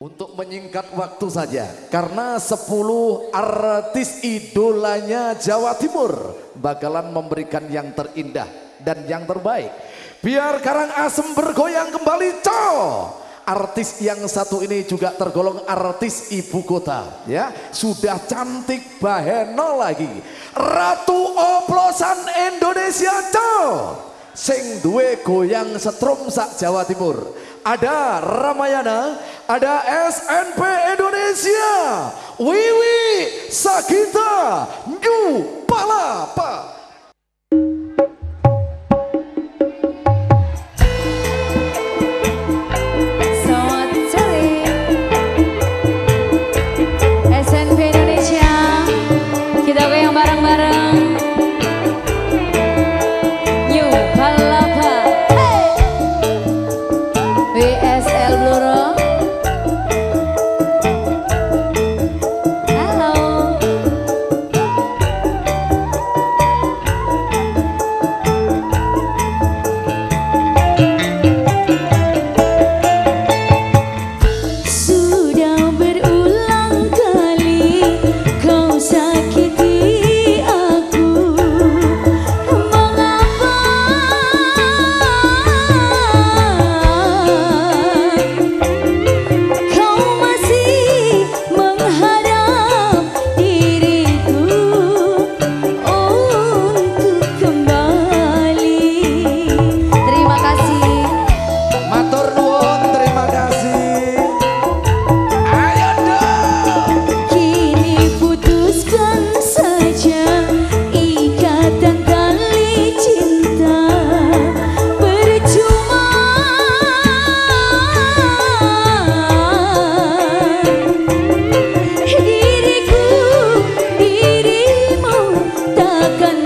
Untuk menyingkat waktu saja, karena 10 artis idolanya Jawa Timur bakalan memberikan yang terindah dan yang terbaik. Biar Karang Asem bergoyang kembali, co. Artis yang satu ini juga tergolong artis ibu kota, ya. Sudah cantik baheno lagi. Ratu oplosan Indonesia, co. Sing duwe goyang setrum sak Jawa Timur ada Ramayana, ada SNP Indonesia, Wiwi Sagita, New Palapa. akan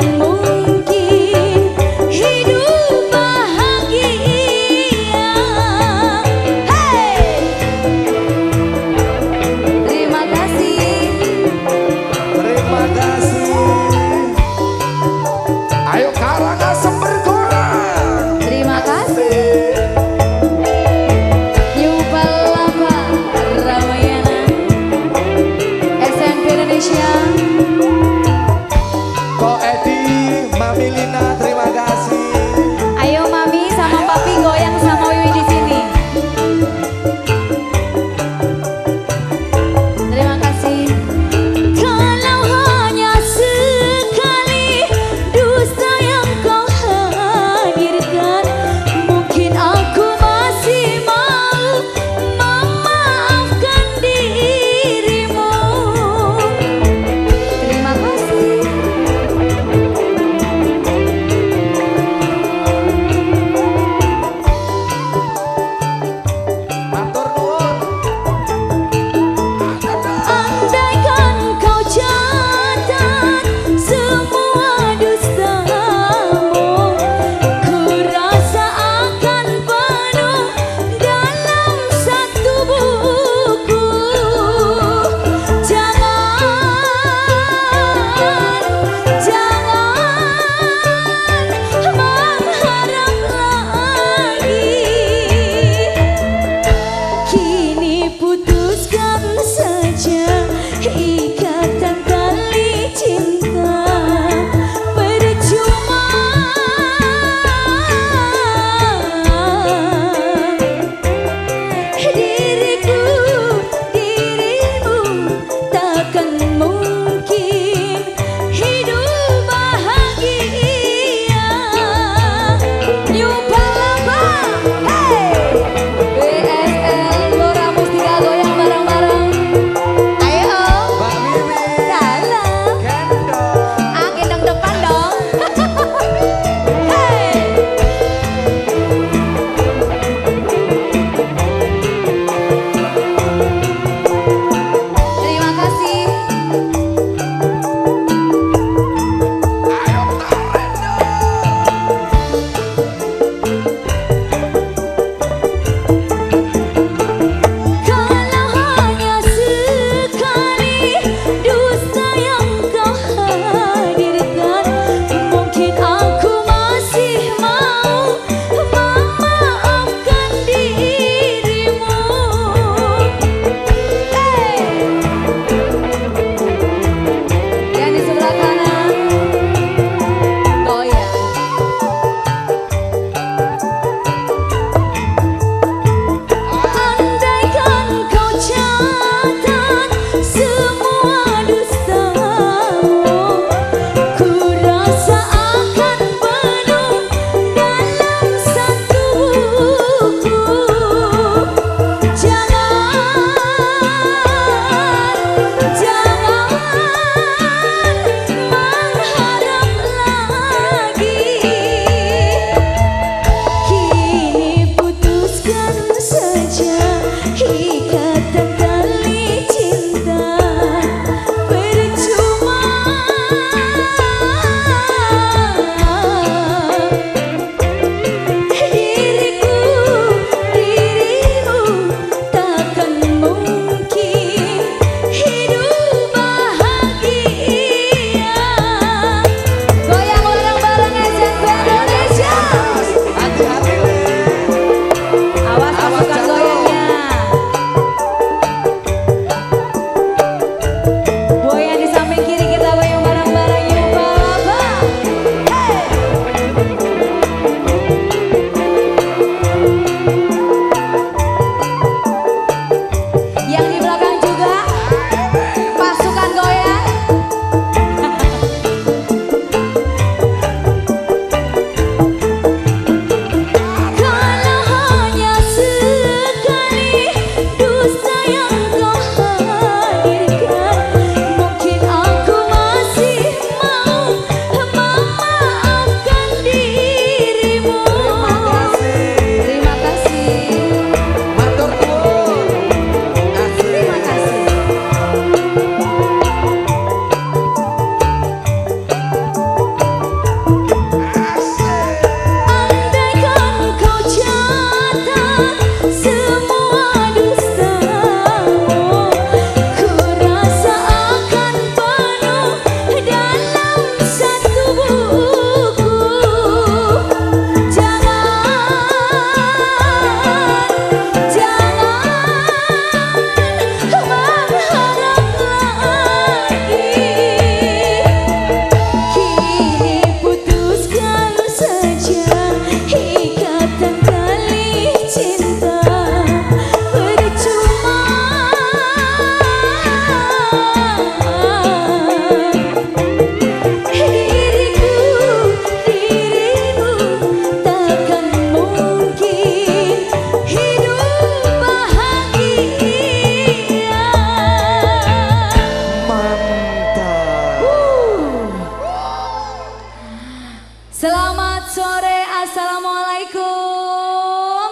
Selamat sore, Assalamualaikum.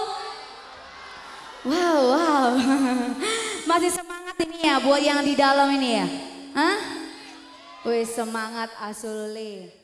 Wow, wow. Masih semangat ini ya buat yang di dalam ini ya? Hah? Wih semangat Asuli.